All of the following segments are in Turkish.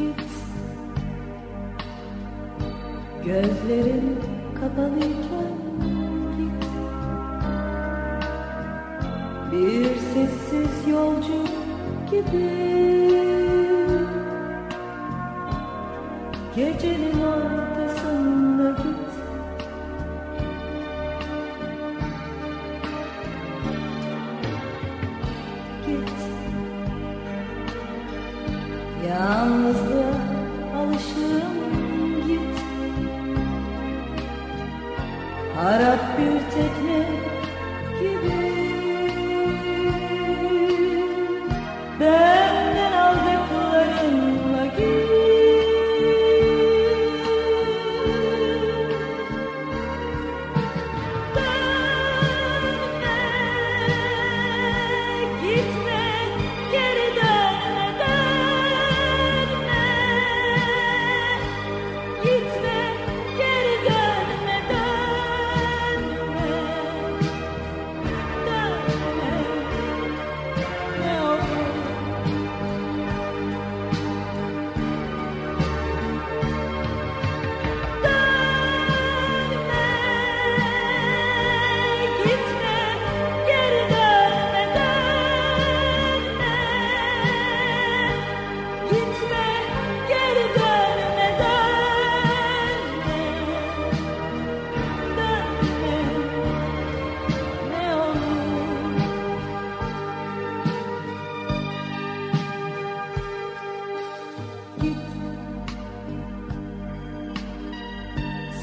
Git. Gözlerin kapalıyken git. Bir sessiz yolcu gibi. Gecenin ortasında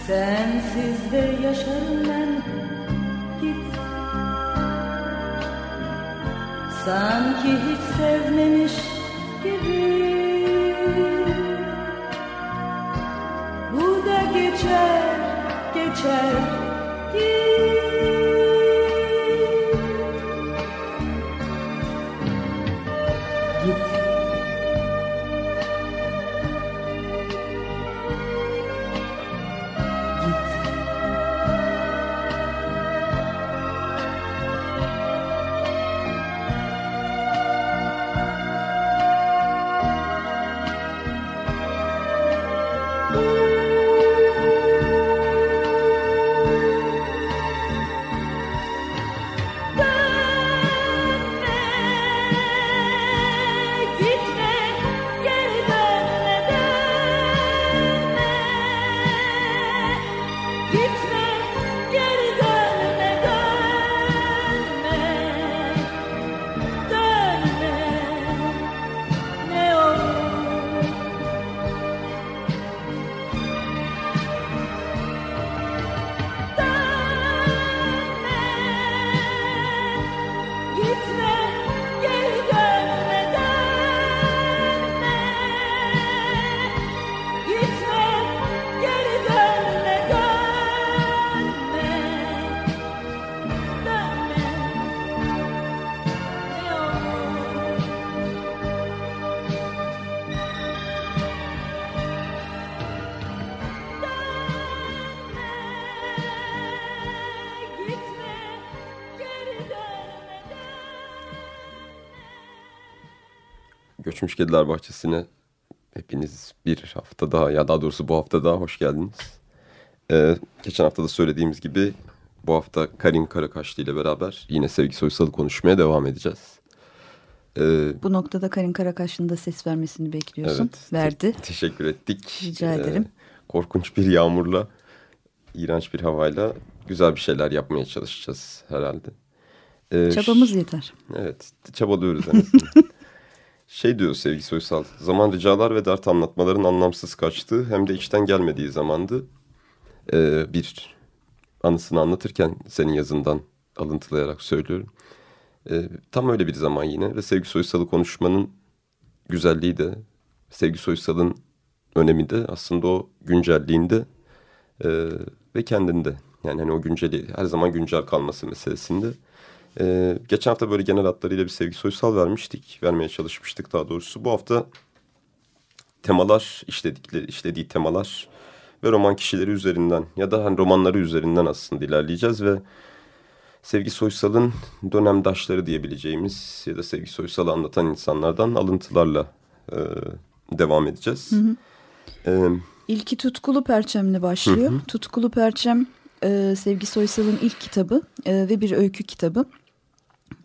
Sensiz de yaşarım ben. Git. Sanki hiç sevmemiş gibi. Bu da geçer, geçer Göçmüş Kediler Bahçesi'ne hepiniz bir hafta daha ya daha doğrusu bu hafta daha hoş geldiniz. Ee, geçen hafta da söylediğimiz gibi bu hafta Karin Karakaşlı ile beraber yine Sevgi Soysal'ı konuşmaya devam edeceğiz. Ee, Bu noktada Karin Karakaşlı'nın da ses vermesini bekliyorsun. evet, te- Verdi. teşekkür ettik. Rica ederim. korkunç bir yağmurla, iğrenç bir havayla güzel bir şeyler yapmaya çalışacağız herhalde. Ee, Çabamız yeter. Evet, çabalıyoruz en azından. şey diyor Sevgi Soysal, zaman ricalar ve dert anlatmaların anlamsız kaçtığı hem de içten gelmediği zamandı. Ee, bir anısını anlatırken senin yazından alıntılayarak söylüyorum. E, tam öyle bir zaman yine ve Sevgi Soysal'ı konuşmanın güzelliği de Sevgi Soysal'ın önemi de aslında o güncelliğinde e, ve kendinde. Yani hani o günceli her zaman güncel kalması meselesinde. E, geçen hafta böyle genel hatlarıyla bir Sevgi Soysal vermiştik. Vermeye çalışmıştık daha doğrusu. Bu hafta temalar işledikleri, işlediği temalar ve roman kişileri üzerinden ya da hani romanları üzerinden aslında ilerleyeceğiz ve Sevgi Soysal'ın dönemdaşları diyebileceğimiz ya da Sevgi Soysal'ı anlatan insanlardan alıntılarla e, devam edeceğiz. Hı hı. E, İlki Tutkulu Perçem'le başlıyor. Hı hı. Tutkulu Perçem e, Sevgi Soysal'ın ilk kitabı e, ve bir öykü kitabı.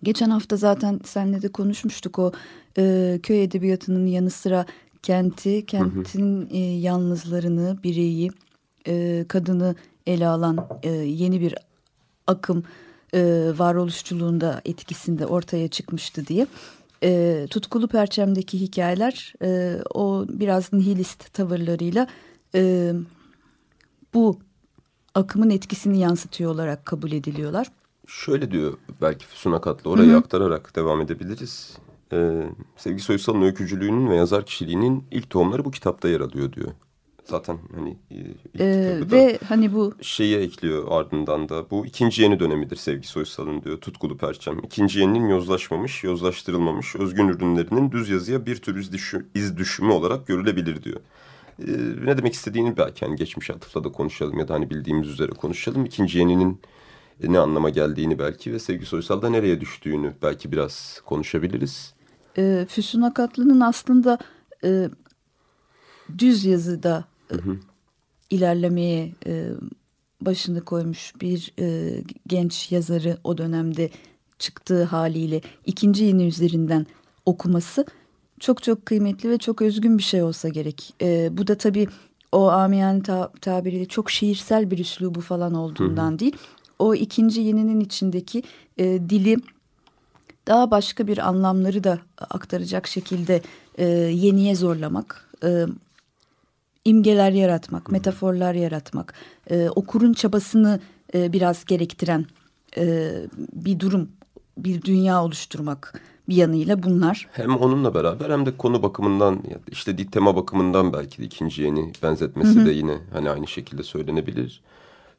Geçen hafta zaten seninle de konuşmuştuk o e, köy edebiyatının yanı sıra kenti, kentin hı hı. E, yalnızlarını, bireyi, e, kadını ele alan e, yeni bir akım e, varoluşçuluğunda etkisinde ortaya çıkmıştı diye. E, Tutkulu Perçem'deki hikayeler e, o biraz nihilist tavırlarıyla e, bu akımın etkisini yansıtıyor olarak kabul ediliyorlar. Şöyle diyor belki Füsun Akatlı orayı Hı -hı. aktararak devam edebiliriz. Ee, Sevgi Soysal'ın öykücülüğünün ve yazar kişiliğinin ilk tohumları bu kitapta yer alıyor diyor. Zaten hani ee, ve hani bu şeyi ekliyor ardından da bu ikinci yeni dönemidir Sevgi Soysal'ın diyor tutkulu perçem. İkinci yeninin yozlaşmamış, yozlaştırılmamış özgün ürünlerinin düz yazıya bir tür iz, düşü, iz düşümü olarak görülebilir diyor. Ee, ne demek istediğini belki hani geçmiş atıfla da konuşalım ya da hani bildiğimiz üzere konuşalım. İkinci yeninin ne anlama geldiğini belki ve Sevgi Soysal'da nereye düştüğünü belki biraz konuşabiliriz. E, Füsun Akatlı'nın aslında e, düz yazıda hı hı. ilerlemeye e, başını koymuş bir e, genç yazarı o dönemde çıktığı haliyle ikinci yeni üzerinden okuması çok çok kıymetli ve çok özgün bir şey olsa gerek. E, bu da tabii o amiyane ta tabiriyle çok şiirsel bir üslubu falan olduğundan hı hı. değil. O ikinci yeninin içindeki e, dili daha başka bir anlamları da aktaracak şekilde e, yeniye zorlamak, e, imgeler yaratmak, metaforlar yaratmak, e, okurun çabasını e, biraz gerektiren e, bir durum, bir dünya oluşturmak bir yanıyla bunlar. Hem onunla beraber hem de konu bakımından işte tema bakımından belki de ikinci yeni benzetmesi hı hı. de yine hani aynı şekilde söylenebilir.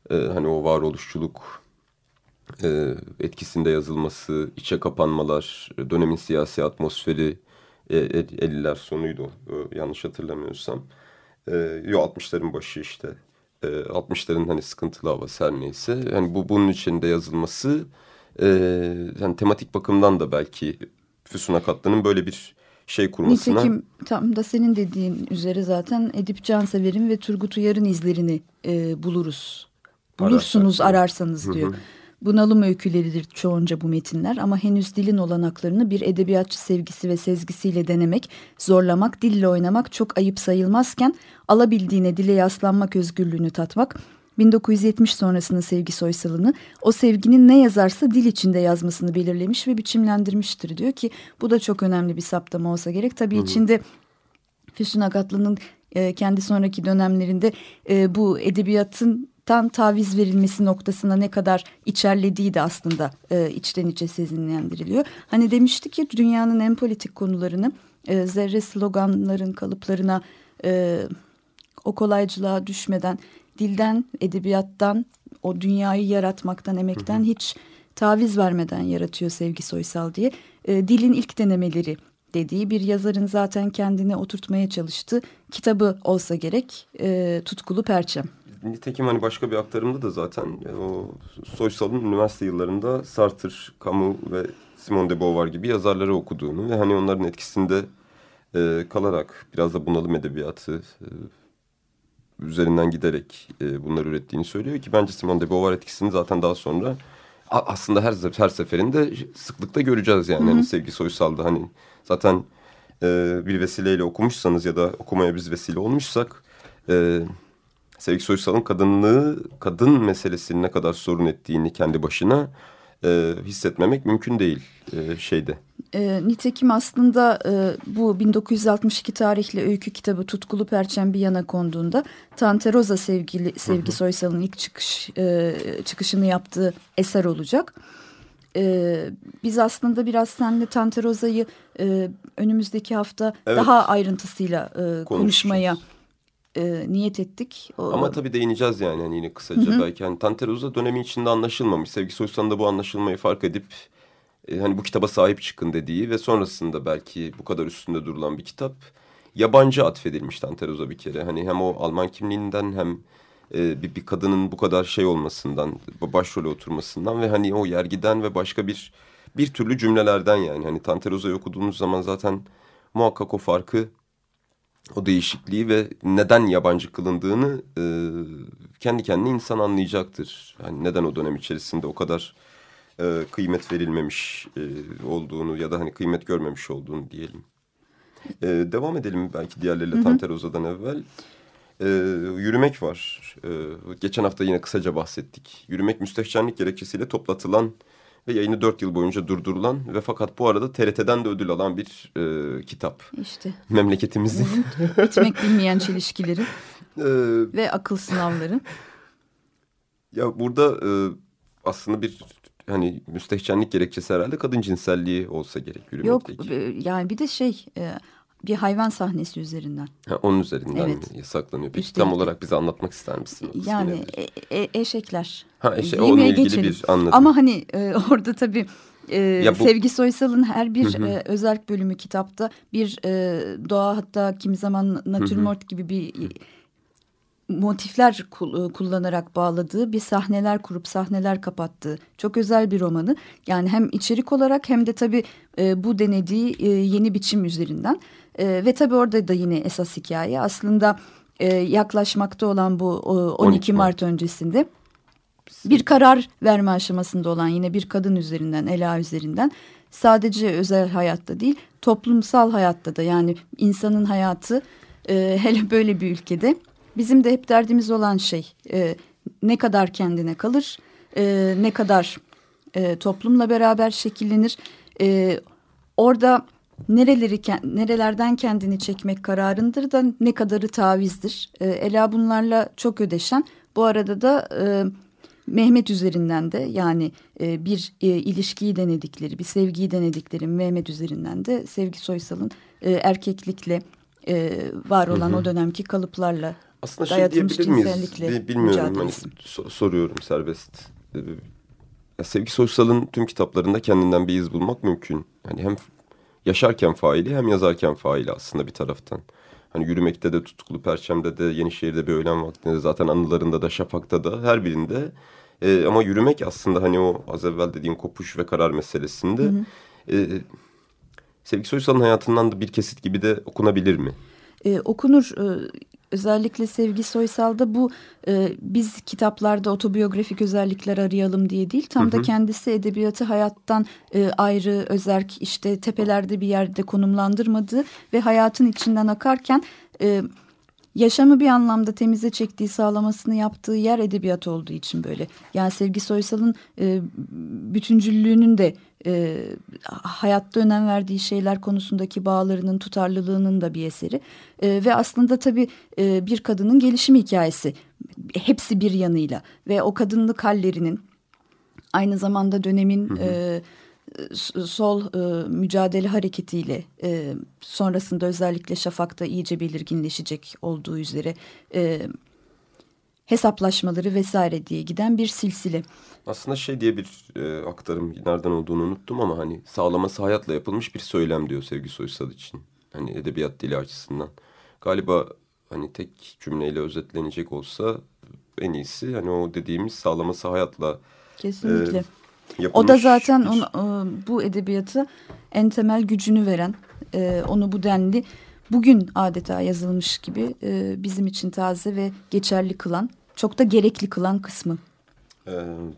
Ee, hani o varoluşçuluk e, etkisinde yazılması, içe kapanmalar, dönemin siyasi atmosferi e, 50'ler sonuydu e, yanlış hatırlamıyorsam. E, yo 60'ların başı işte. E, 60'ların hani sıkıntılı havası her neyse. Yani bu bunun içinde yazılması e, yani tematik bakımdan da belki Füsun Akatlı'nın böyle bir şey kurmasına. Nitekim tam da senin dediğin üzere zaten Edip Cansever'in ve Turgut Uyar'ın izlerini e, buluruz. Bulursunuz ararsanız, ararsanız diyor. Hı hı. Bunalım öyküleridir çoğunca bu metinler ama henüz dilin olanaklarını bir edebiyatçı sevgisi ve sezgisiyle denemek, zorlamak, dille oynamak çok ayıp sayılmazken alabildiğine dile yaslanmak özgürlüğünü tatmak, 1970 sonrasının sevgi soysalını o sevginin ne yazarsa dil içinde yazmasını belirlemiş ve biçimlendirmiştir diyor ki bu da çok önemli bir saptama olsa gerek. Tabii Hı. içinde Füsun Agatlı'nın e, kendi sonraki dönemlerinde e, bu edebiyatın tan taviz verilmesi noktasına ne kadar içerlediği de aslında e, içten içe sezinlendiriliyor. Hani demiştik ki dünyanın en politik konularını e, zerre sloganların kalıplarına e, o kolaycılığa düşmeden dilden, edebiyattan, o dünyayı yaratmaktan, emekten hı hı. hiç taviz vermeden yaratıyor Sevgi Soysal diye. E, dilin ilk denemeleri dediği bir yazarın zaten kendine oturtmaya çalıştığı kitabı olsa gerek e, Tutkulu Perçem. Nitekim hani başka bir aktarımda da zaten e, o Soysal'ın üniversite yıllarında Sartre, Camus ve Simone de Beauvoir gibi yazarları okuduğunu ve hani onların etkisinde e, kalarak biraz da bunalım edebiyatı e, üzerinden giderek e, bunları ürettiğini söylüyor ki bence Simone de Beauvoir etkisini zaten daha sonra aslında her her seferinde sıklıkla göreceğiz yani. Hı -hı. Hani Sevgi Soysal'da hani zaten e, bir vesileyle okumuşsanız ya da okumaya biz vesile olmuşsak e, Sevgi Soysal'ın kadınlığı, kadın meselesini ne kadar sorun ettiğini kendi başına e, hissetmemek mümkün değil e, şeyde. E, nitekim aslında e, bu 1962 tarihli öykü kitabı Tutkulu Perçem bir yana konduğunda Tante Rosa sevgili, Sevgi Soysal'ın ilk çıkış e, çıkışını yaptığı eser olacak. E, biz aslında biraz seninle Tante Rosa'yı e, önümüzdeki hafta Evet. daha ayrıntısıyla e, konuşmaya. E, niyet ettik. O- Ama tabii değineceğiz yani hani yine kısaca belki. Hani Tanteroza dönemi içinde anlaşılmamış. Sevgi Soysal'ın da bu anlaşılmayı fark edip e, hani bu kitaba sahip çıkın dediği ve sonrasında belki bu kadar üstünde durulan bir kitap yabancı atfedilmiş Tanteroza bir kere. Hani hem o Alman kimliğinden hem e, bir, bir kadının bu kadar şey olmasından, başrole oturmasından ve hani o yergiden ve başka bir bir türlü cümlelerden yani. Hani Tanteroza'yı okuduğunuz zaman zaten muhakkak o farkı o değişikliği ve neden yabancı kılındığını e, kendi kendine insan anlayacaktır. Yani neden o dönem içerisinde o kadar e, kıymet verilmemiş e, olduğunu ya da hani kıymet görmemiş olduğunu diyelim. E, devam edelim belki diğerleriyle Tanteroza'dan evvel. E, yürümek var. E, geçen hafta yine kısaca bahsettik. Yürümek müstehcenlik gerekçesiyle toplatılan ve yayını dört yıl boyunca durdurulan ve fakat bu arada TRT'den de ödül alan bir e, kitap. işte Memleketimizin. bitmek bilmeyen çelişkileri e, ve akıl sınavları. ya burada e, aslında bir hani müstehcenlik gerekçesi herhalde kadın cinselliği olsa gerek Yok e, yani bir de şey e, bir hayvan sahnesi üzerinden. Ha, onun üzerinden Evet. mi yasaklanıyor? Peki Üstelik- tam olarak bize anlatmak ister misin? Yani e, e, eşekler. Ha, eşe- Yemeğe onunla ilgili geçelim. bir anladım. Ama hani e, orada tabii e, Ya bu- Sevgi Soysal'ın her bir e, özerk bölümü kitapta bir e, doğa hatta kimi zaman natürmort gibi bir e, motifler e, kullanarak bağladığı bir sahneler kurup sahneler kapattığı çok özel bir romanı. Yani hem içerik olarak hem de tabii e, bu denediği e, yeni biçim üzerinden. E, ve tabii orada da yine esas hikaye aslında e, yaklaşmakta olan bu o, 12, 12 Mart. Mart öncesinde bir karar verme aşamasında olan yine bir kadın üzerinden, Ela üzerinden sadece özel hayatta değil toplumsal hayatta da yani insanın hayatı e, hele böyle bir ülkede bizim de hep derdimiz olan şey e, ne kadar kendine kalır, e, ne kadar e, toplumla beraber şekillenir. E, orada nereleri nerelerden kendini çekmek kararındır da ne kadarı tavizdir. E, Ela bunlarla çok ödeşen. Bu arada da e, Mehmet üzerinden de yani e, bir e, ilişkiyi denedikleri, bir sevgiyi denedikleri Mehmet üzerinden de Sevgi Soysal'ın e, erkeklikle e, var olan o dönemki kalıplarla Aslında şey diyebilir miyiz? Bilmiyorum hani so- soruyorum serbest. Ee, Sevgi Soysal'ın tüm kitaplarında kendinden bir iz bulmak mümkün. Hani hem yaşarken faili hem yazarken faili aslında bir taraftan. Hani yürümekte de tutkulu perçemde de Yenişehir'de bir öğlen vaktinde de zaten anılarında da Şafak'ta da her birinde. Ee, ama yürümek aslında hani o az evvel dediğin kopuş ve karar meselesinde e, Sevgi Soysal'ın hayatından da bir kesit gibi de okunabilir mi? e, okunur. E, özellikle Sevgi Soysal'da bu e, biz kitaplarda otobiyografik özellikler arayalım diye değil. Tam da kendisi edebiyatı hayattan e, ayrı, özerk işte tepelerde bir yerde konumlandırmadığı ve hayatın içinden akarken... E, yaşamı bir anlamda temize çektiği sağlamasını yaptığı yer edebiyat olduğu için böyle. Yani Sevgi Soysal'ın e, bütüncüllüğünün de e, hayatta önem verdiği şeyler konusundaki bağlarının tutarlılığının da bir eseri. E, ve aslında tabii e, bir kadının gelişim hikayesi hepsi bir yanıyla ve o kadınlık hallerinin aynı zamanda dönemin e, s- sol e, mücadele hareketiyle e, sonrasında özellikle Şafak'ta iyice belirginleşecek olduğu üzere e, hesaplaşmaları vesaire diye giden bir silsile. Aslında şey diye bir e, aktarım nereden olduğunu unuttum ama hani sağlaması hayatla yapılmış bir söylem diyor Sevgi Soysal için. Hani edebiyat dili açısından. Galiba hani tek cümleyle özetlenecek olsa en iyisi hani o dediğimiz sağlaması hayatla Kesinlikle. e, yapılmış O da zaten onu, e, bu edebiyatı en temel gücünü veren, e, onu bu denli bugün adeta yazılmış gibi e, bizim için taze ve geçerli kılan, çok da gerekli kılan kısmı. E,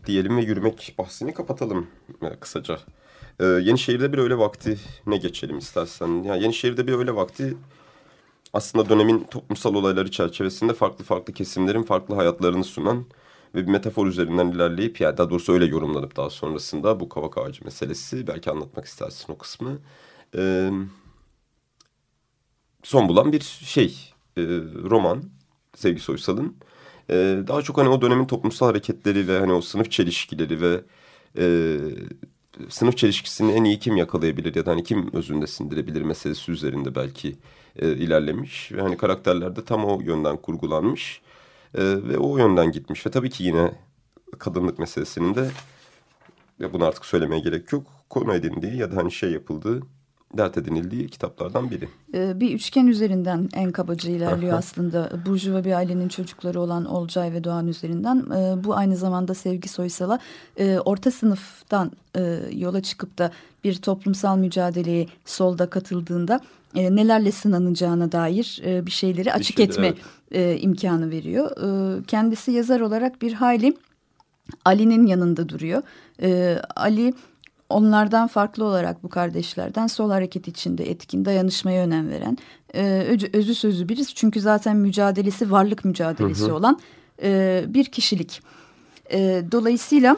diyelim ve yürümek bahsini kapatalım e, kısaca. E, Yenişehir'de bir öyle vakti ne geçelim istersen. Yani Yenişehir'de bir öyle vakti aslında dönemin toplumsal olayları çerçevesinde farklı farklı kesimlerin farklı hayatlarını sunan ve bir metafor üzerinden ilerleyip yani daha doğrusu öyle yorumlanıp daha sonrasında bu kavak ağacı meselesi belki anlatmak istersin o kısmı. Ee, son bulan bir şey e, roman Sevgi Soysal'ın. Ee, daha çok hani o dönemin toplumsal hareketleri ve hani o sınıf çelişkileri ve e, sınıf çelişkisini en iyi kim yakalayabilir ya da hani kim özünde sindirebilir meselesi üzerinde belki e, ilerlemiş. Ve hani karakterler de tam o yönden kurgulanmış e, ve o yönden gitmiş. Ve tabii ki yine kadınlık meselesinin de ya bunu artık söylemeye gerek yok. Konu edindiği ya da hani şey yapıldığı dert edinildiği kitaplardan biri. Ee, bir üçgen üzerinden en kabaca ilerliyor aslında. Burjuva bir ailenin çocukları olan Olcay ve Doğan üzerinden. Ee, bu aynı zamanda Sevgi Soysal'a e, orta sınıftan e, yola çıkıp da bir toplumsal mücadeleye solda katıldığında e, nelerle sınanacağına dair bir şeyleri açık şeyler, etme evet. imkanı veriyor. kendisi yazar olarak bir hayli Ali'nin yanında duruyor. Ali onlardan farklı olarak bu kardeşlerden sol hareket içinde etkin, dayanışmaya önem veren, e, özü, özü sözü biriz. Çünkü zaten mücadelesi varlık mücadelesi hı hı. olan e, bir kişilik. E, dolayısıyla...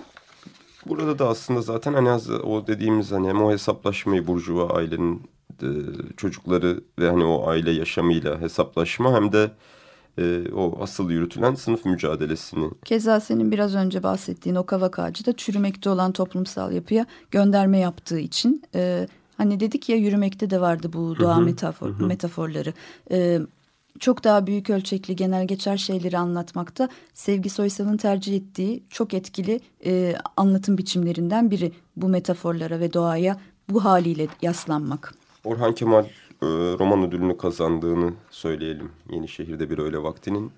Burada da aslında zaten hani az o dediğimiz hani hem o hesaplaşmayı Burjuva ailenin e, çocukları ve hani o aile yaşamıyla hesaplaşma hem de e, o asıl yürütülen sınıf mücadelesini. Keza senin biraz önce bahsettiğin o kavak ağacı da çürümekte olan toplumsal yapıya gönderme yaptığı için... E, hani dedik ya yürümekte de vardı bu doğa hı hı, metafor, hı. metaforları. E, çok daha büyük ölçekli genel geçer şeyleri anlatmakta Sevgi Soysal'ın tercih ettiği çok etkili e, anlatım biçimlerinden biri bu metaforlara ve doğaya bu haliyle yaslanmak. Orhan Kemal e, roman ödülünü kazandığını söyleyelim. Yenişehir'de bir öyle vaktinin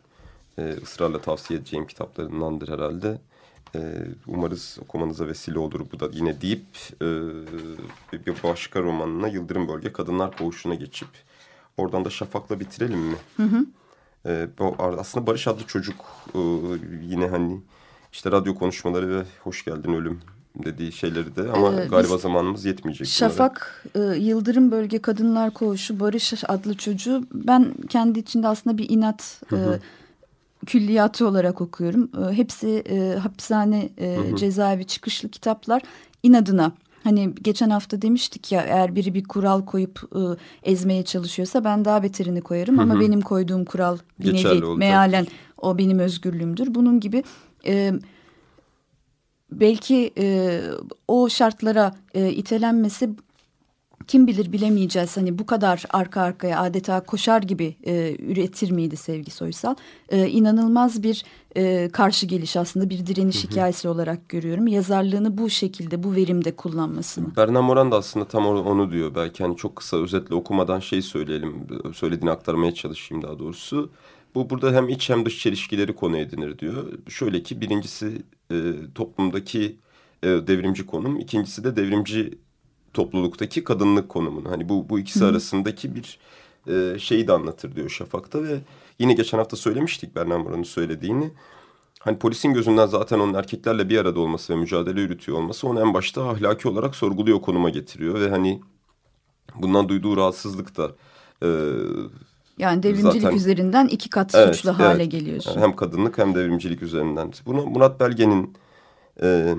e, ısrarla tavsiye edeceğim kitaplarındandır herhalde. E, umarız okumanıza vesile olur bu da yine deyip e, bir başka romanına Yıldırım Bölge Kadınlar Koğuşu'na geçip oradan da Şafak'la bitirelim mi? Hı hı. E, bu, aslında Barış adlı çocuk e, yine hani işte radyo konuşmaları ve Hoş Geldin Ölüm dediği şeyleri de ama ee, galiba zamanımız yetmeyecek. Şafak e, Yıldırım Bölge Kadınlar Koğuşu Barış adlı çocuğu ben kendi içinde aslında bir inat. E, külliyatı olarak okuyorum. E, hepsi e, hapishane e, hı hı. cezaevi çıkışlı kitaplar inadına. Hani geçen hafta demiştik ya eğer biri bir kural koyup e, ezmeye çalışıyorsa ben daha beterini koyarım. Hı hı. Ama benim koyduğum kural bir nevi mealen o benim özgürlüğümdür. Bunun gibi... E, belki e, o şartlara e, itelenmesi kim bilir bilemeyeceğiz. Hani bu kadar arka arkaya adeta koşar gibi e, üretir miydi Sevgi Soysal? E, inanılmaz bir e, karşı geliş aslında bir direniş hı hı. hikayesi olarak görüyorum. Yazarlığını bu şekilde bu verimde kullanmasını. Bernan Moran da aslında tam onu diyor. Belki hani çok kısa özetle okumadan şey söyleyelim. Söylediğini aktarmaya çalışayım daha doğrusu. Bu burada hem iç hem dış çelişkileri konu edinir diyor. Şöyle ki birincisi e, toplumdaki e, devrimci konum, ikincisi de devrimci topluluktaki kadınlık konumunu. Hani bu bu ikisi Hı. arasındaki bir e, şeyi de anlatır diyor Şafak'ta ve yine geçen hafta söylemiştik Bernan Moran'ın söylediğini. Hani polisin gözünden zaten onun erkeklerle bir arada olması ve mücadele yürütüyor olması onu en başta ahlaki olarak sorguluyor konuma getiriyor ve hani bundan duyduğu rahatsızlık da e, yani devrimcilik Zaten, üzerinden iki kat evet, suçlu evet, hale geliyorsun. Hem kadınlık hem devrimcilik üzerinden. Bunu Murat Belge'nin e,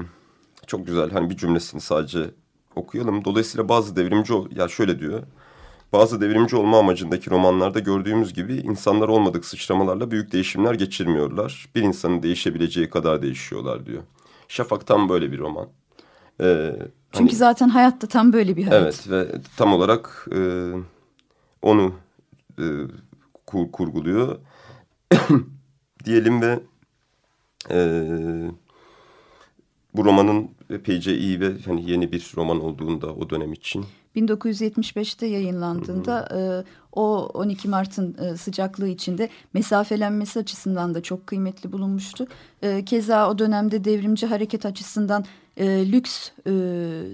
çok güzel hani bir cümlesini sadece okuyalım. Dolayısıyla bazı devrimci ya şöyle diyor. Bazı devrimci olma amacındaki romanlarda gördüğümüz gibi insanlar olmadık sıçramalarla büyük değişimler geçirmiyorlar. Bir insanın değişebileceği kadar değişiyorlar diyor. Şafak tam böyle bir roman. Ee, Çünkü hani, zaten hayatta tam böyle bir hayat. Evet ve tam olarak e, onu e, kur, kurguluyor. Diyelim ve e, bu romanın iyi ve hani yeni bir roman olduğunda o dönem için. 1975'te yayınlandığında e, o 12 Mart'ın e, sıcaklığı içinde mesafelenmesi açısından da çok kıymetli bulunmuştu. E, keza o dönemde devrimci hareket açısından e, lüks e,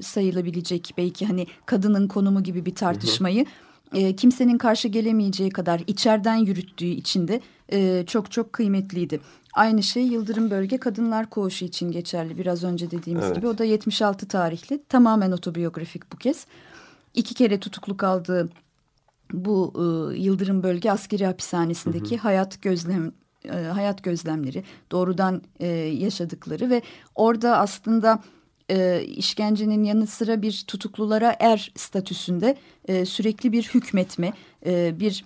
sayılabilecek belki hani kadının konumu gibi bir tartışmayı... Hı hı e, kimsenin karşı gelemeyeceği kadar içeriden yürüttüğü için de e, çok çok kıymetliydi. Aynı şey Yıldırım Bölge Kadınlar Koğuşu için geçerli biraz önce dediğimiz evet. gibi. O da 76 tarihli tamamen otobiyografik bu kez. İki kere tutukluk aldığı bu e, Yıldırım Bölge Askeri Hapishanesi'ndeki hı hı. hayat gözlem e, hayat gözlemleri, doğrudan e, yaşadıkları ve orada aslında e, işkencenin yanı sıra bir tutuklulara er statüsünde e, sürekli bir hükmetme, e, bir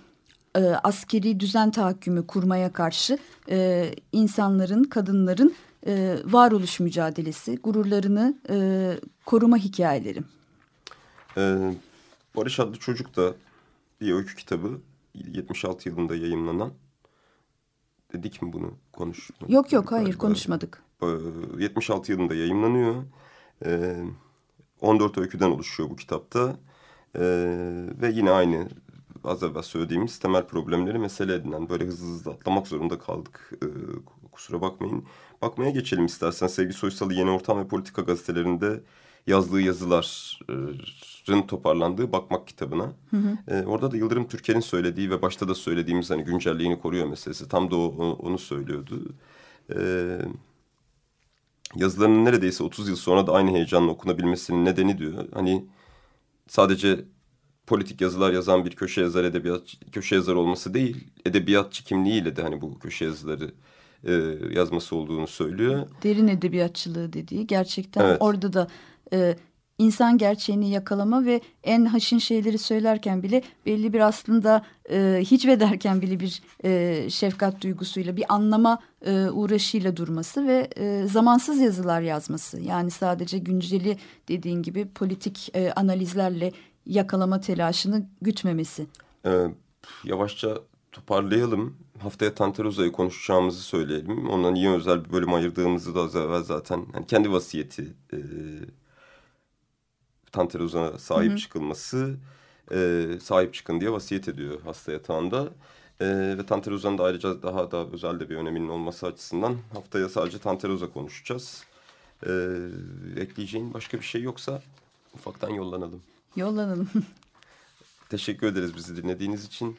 e, askeri düzen tahakkümü kurmaya karşı e, insanların, kadınların e, varoluş mücadelesi, gururlarını e, koruma hikayeleri. Ee, Barış adlı çocuk da bir öykü kitabı 76 yılında yayımlanan. Dedik mi bunu konuş? Yok yok hayır Galiba. konuşmadık. Ee, 76 yılında yayımlanıyor. Ee, 14 öyküden oluşuyor bu kitapta. Ee, ve yine aynı az evvel söylediğimiz temel problemleri mesele edinen böyle hızlı hızlı atlamak zorunda kaldık. Ee, kusura bakmayın. Bakmaya geçelim istersen. Sevgi Soysal'ı Yeni Ortam ve Politika gazetelerinde yazdığı yazıların toparlandığı Bakmak kitabına. Ee, orada da Yıldırım Türker'in söylediği ve başta da söylediğimiz hani güncelliğini koruyor meselesi. Tam da o, onu söylüyordu. Ee, yazılarının neredeyse 30 yıl sonra da aynı heyecanla okunabilmesinin nedeni diyor. Hani sadece politik yazılar yazan bir köşe yazar edebiyat köşe yazar olması değil, edebiyatçı kimliğiyle de hani bu köşe yazıları e, yazması olduğunu söylüyor. Derin edebiyatçılığı dediği gerçekten Evet. orada da e, insan gerçeğini yakalama ve en haşin şeyleri söylerken bile belli bir aslında e, hicvederken bile bir e, şefkat duygusuyla bir anlama e, uğraşıyla durması ve e, zamansız yazılar yazması. Yani sadece günceli dediğin gibi politik e, analizlerle yakalama telaşını gütmemesi. Ee, yavaşça toparlayalım. Haftaya Tantaruza'yı konuşacağımızı söyleyelim. Ondan niye özel bir bölüm ayırdığımızı da az evvel zaten hani kendi vasiyeti e, Tantaruza'ya sahip çıkılması e, sahip çıkın diye vasiyet ediyor hasta yatağında. E, ve Tantaruza'nın da ayrıca daha da özel de bir öneminin olması açısından haftaya sadece Tantaruza konuşacağız. E, ekleyeceğin başka bir şey yoksa ufaktan yollanalım. Yollanalım. Teşekkür ederiz bizi dinlediğiniz için.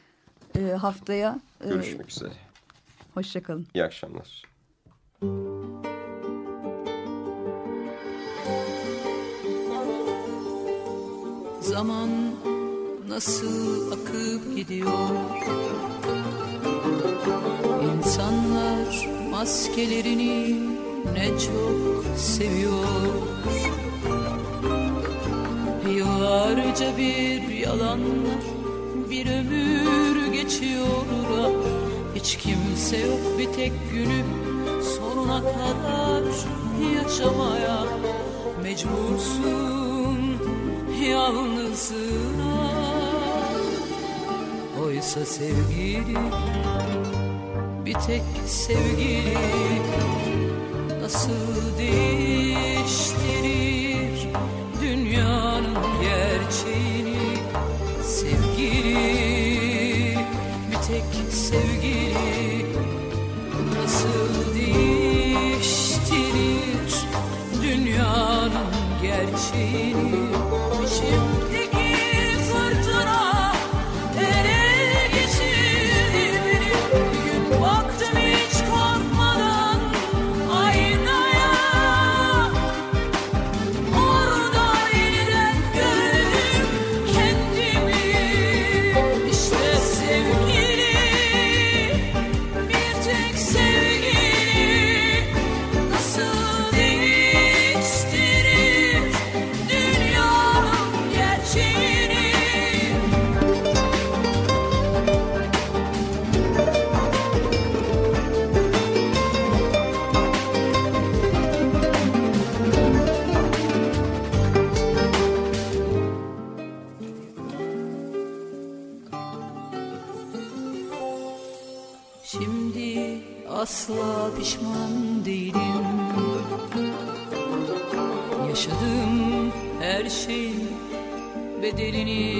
E, haftaya e, Görüşmek üzere. hoşçakalın. İyi akşamlar. Zaman nasıl akıp gidiyor? İnsanlar maskelerini ne çok seviyor. Yıllarca bir yalanla bir ömür geçiyor. Hiç kimse yok bir tek günü sonuna kadar yaşamaya Mecbursun yalnızına Oysa sevgili bir tek sevgili nasıl değiştirir asla pişman değilim. Yaşadığım her şeyin bedelini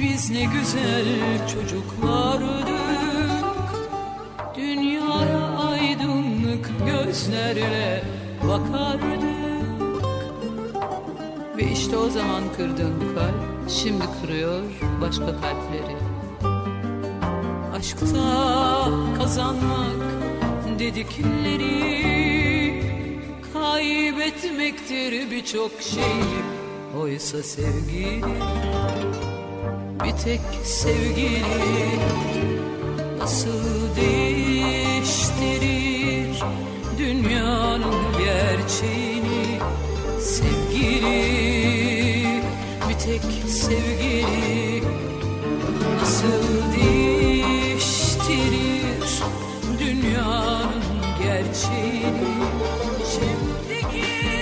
biz ne güzel çocuklardık Dünya gözlerle bakardık. Ve işte o zaman kırdığım kalp şimdi kırıyor başka kalpleri. Aşkta kazanmak dedikleri Kaybetmektir birçok şey Oysa sevgili bir tek sevgili nasıl değiştirir? Dünyanın gerçeğini sevgili bir tek sevgili nasıl değiştirir? Dünyanın gerçeğini şimdiki